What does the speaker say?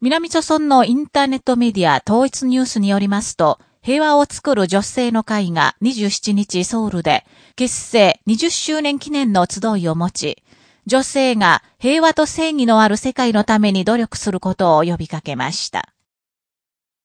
南朝村のインターネットメディア統一ニュースによりますと、平和を作る女性の会が27日ソウルで結成20周年記念の集いを持ち、女性が平和と正義のある世界のために努力することを呼びかけました。